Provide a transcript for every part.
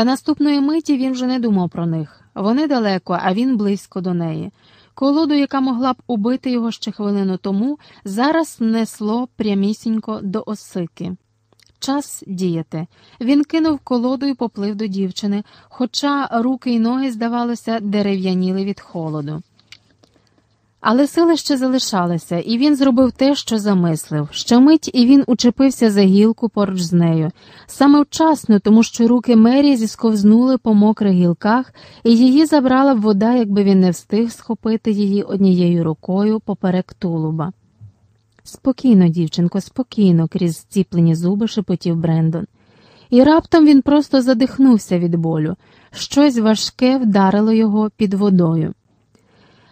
Та наступної миті він вже не думав про них. Вони далеко, а він близько до неї. Колоду, яка могла б убити його ще хвилину тому, зараз несло прямісінько до осики. Час діяти. Він кинув колоду і поплив до дівчини, хоча руки й ноги, здавалося, дерев'яніли від холоду. Але сили ще залишалися, і він зробив те, що замислив. Ще мить і він учепився за гілку поруч з нею. Саме вчасно, тому що руки Мері зісковзнули по мокрих гілках, і її забрала б вода, якби він не встиг схопити її однією рукою поперек тулуба. Спокійно, дівчинко, спокійно, крізь зціплені зуби шепотів Брендон. І раптом він просто задихнувся від болю. Щось важке вдарило його під водою.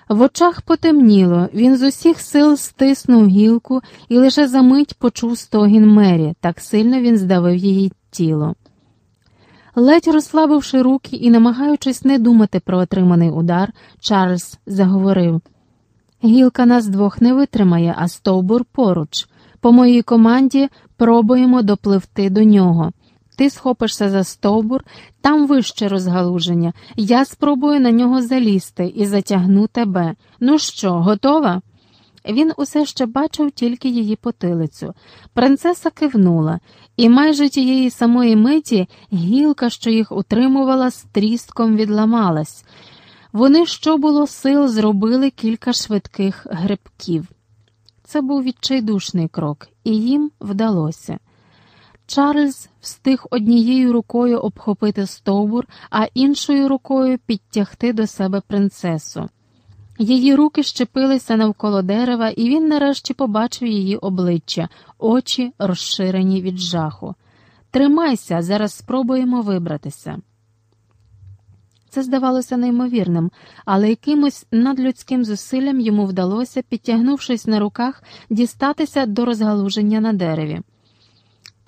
В очах потемніло, він з усіх сил стиснув гілку і лише за мить почув стогін Мері, так сильно він здавив її тіло. Ледь розслабивши руки і намагаючись не думати про отриманий удар, Чарльз заговорив Гілка нас двох не витримає, а стовбур поруч. По моїй команді пробуємо допливти до нього. Ти схопишся за стовбур, там вище розгалуження. Я спробую на нього залізти і затягну тебе. Ну що, готова? Він усе ще бачив тільки її потилицю. Принцеса кивнула, і майже тієї самої миті гілка, що їх утримувала, з тріском відламалась. Вони, що було сил, зробили кілька швидких грибків. Це був відчайдушний крок, і їм вдалося. Чарльз встиг однією рукою обхопити стовбур, а іншою рукою підтягти до себе принцесу. Її руки щепилися навколо дерева, і він нарешті побачив її обличчя, очі розширені від жаху. Тримайся, зараз спробуємо вибратися. Це здавалося неймовірним, але якимось надлюдським зусиллям йому вдалося, підтягнувшись на руках, дістатися до розгалуження на дереві.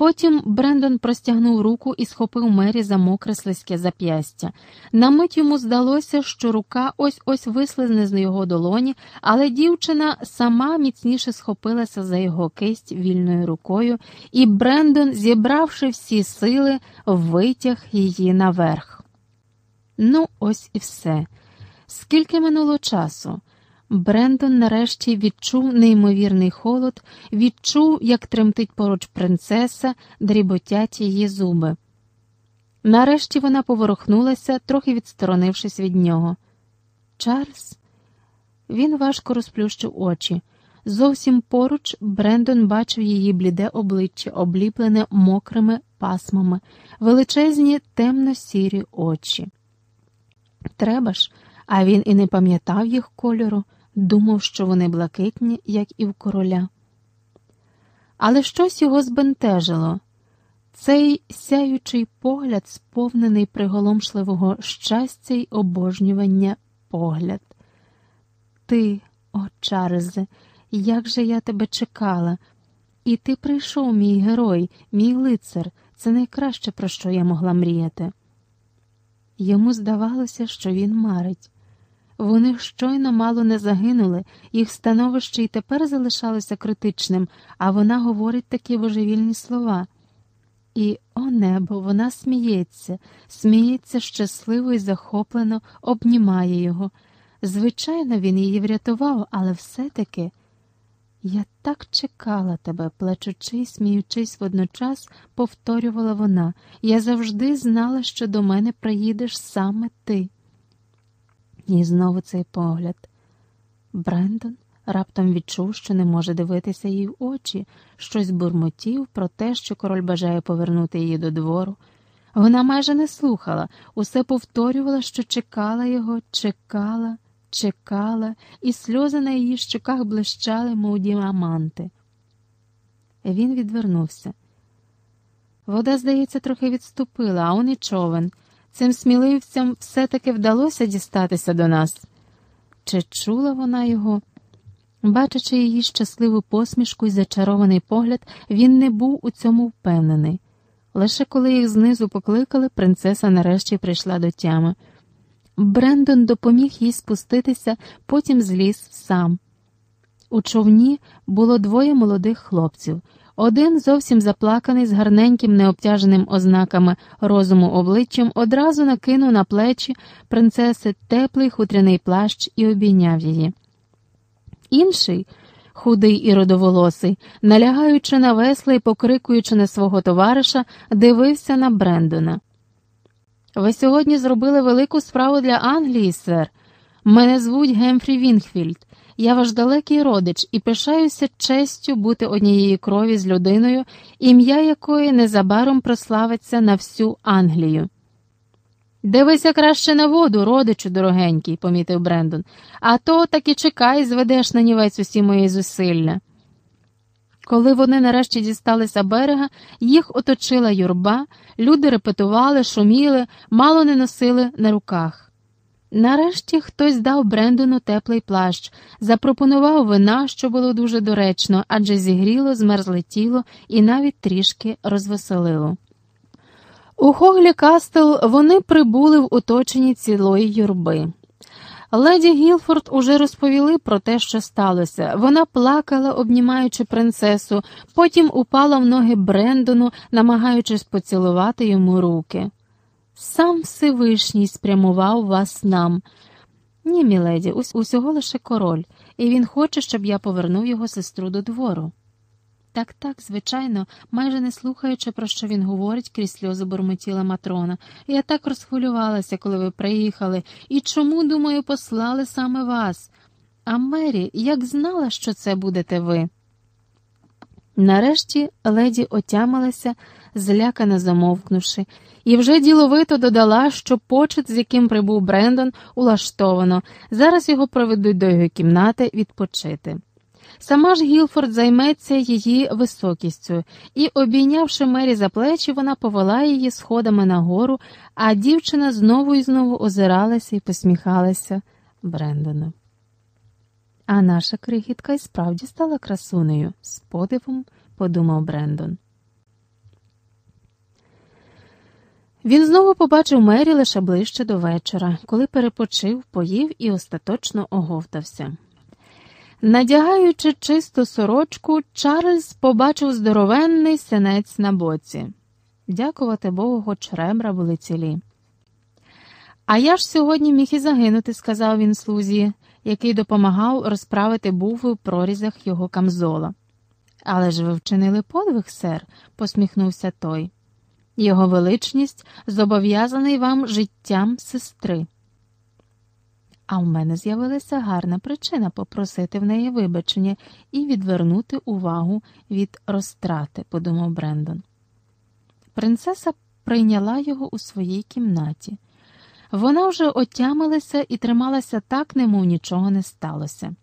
Потім Брендон простягнув руку і схопив Мері за мокре слизьке зап'ястя. На мить йому здалося, що рука ось ось вислизне з його долоні, але дівчина сама міцніше схопилася за його кисть вільною рукою, і Брендон, зібравши всі сили, витяг її наверх. Ну, ось і все. Скільки минуло часу? Брендон нарешті відчув неймовірний холод, відчув, як тремтить поруч принцеса, дріботять її зуби. Нарешті вона поворухнулася, трохи відсторонившись від нього. Чарльз? Він важко розплющив очі. Зовсім поруч Брендон бачив її бліде обличчя, обліплене мокрими пасмами, величезні темно-сірі очі. Треба ж, а він і не пам'ятав їх кольору думав, що вони блакитні, як і в короля. Але щось його збентежило. Цей сяючий погляд, сповнений приголомшливого щастя й обожнювання погляд. Ти, о, Чарльзе, як же я тебе чекала, і ти прийшов, мій герой, мій лицар, це найкраще, про що я могла мріяти. Йому здавалося, що він марить. Вони щойно мало не загинули, їх становище й тепер залишалося критичним, а вона говорить такі божевільні слова. І, о небо, вона сміється, сміється щасливо і захоплено, обнімає його. Звичайно, він її врятував, але все-таки я так чекала тебе, плачучи й сміючись водночас, повторювала вона. Я завжди знала, що до мене приїдеш саме ти. І знову цей погляд. Брендон раптом відчув, що не може дивитися їй в очі, щось бурмотів про те, що король бажає повернути її до двору. Вона майже не слухала, усе повторювала, що чекала його, чекала, чекала, і сльози на її щоках блищали, мов діаманти. Він відвернувся. Вода, здається, трохи відступила, а он і човен. Цим сміливцям все-таки вдалося дістатися до нас. Чи чула вона його? Бачачи її щасливу посмішку і зачарований погляд, він не був у цьому впевнений. Лише коли їх знизу покликали, принцеса нарешті прийшла до тями. Брендон допоміг їй спуститися, потім зліз сам. У човні було двоє молодих хлопців. Один, зовсім заплаканий, з гарненьким, необтяженим ознаками розуму обличчям, одразу накинув на плечі принцеси теплий хутряний плащ і обійняв її. Інший, худий і родоволосий, налягаючи на весла і покрикуючи на свого товариша, дивився на Брендона. Ви сьогодні зробили велику справу для Англії, сер. Мене звуть Гемфрі Вінхфільд. Я ваш далекий родич і пишаюся честю бути однієї крові з людиною, ім'я якої незабаром прославиться на всю Англію. Дивися краще на воду, родичу дорогенький, помітив Брендон, а то так і чекай, зведеш на нівець усі мої зусилля. Коли вони нарешті дісталися берега, їх оточила юрба, люди репетували, шуміли, мало не носили на руках. Нарешті хтось дав Брендону теплий плащ, запропонував вина, що було дуже доречно, адже зігріло, змерзле тіло і навіть трішки розвеселило. У Хоглі Кастел вони прибули в оточенні цілої юрби. Леді Гілфорд уже розповіли про те, що сталося. Вона плакала, обнімаючи принцесу, потім упала в ноги Брендону, намагаючись поцілувати йому руки. Сам Всевишній спрямував вас нам. Ні, міледі, усього лише король, і він хоче, щоб я повернув його сестру до двору. Так, так, звичайно, майже не слухаючи, про що він говорить, крізь сльози бурмотіла матрона. Я так розхвилювалася, коли ви приїхали, і чому, думаю, послали саме вас? А Мері, як знала, що це будете ви? Нарешті леді отямилася, злякано замовкнувши, і вже діловито додала, що почет, з яким прибув Брендон, улаштовано, зараз його проведуть до його кімнати відпочити. Сама ж Гілфорд займеться її високістю, і, обійнявши Мері за плечі, вона повела її сходами нагору, а дівчина знову і знову озиралася і посміхалася Брендону. А наша крихітка й справді стала красунею, з подивом подумав Брендон. Він знову побачив Мері лише ближче до вечора, коли перепочив, поїв і остаточно оговтався. Надягаючи чисту сорочку, Чарльз побачив здоровенний синець на боці. Дякувати Богу, хоч ребра були цілі. А я ж сьогодні міг і загинути, сказав він слузі, який допомагав розправити буви в прорізах його камзола. Але ж ви вчинили подвиг, сер, посміхнувся той. Його величність зобов'язаний вам життям сестри. А в мене з'явилася гарна причина попросити в неї вибачення і відвернути увагу від розтрати, подумав Брендон. Принцеса прийняла його у своїй кімнаті. Вона вже отямилася і трималася так, немов нічого не сталося.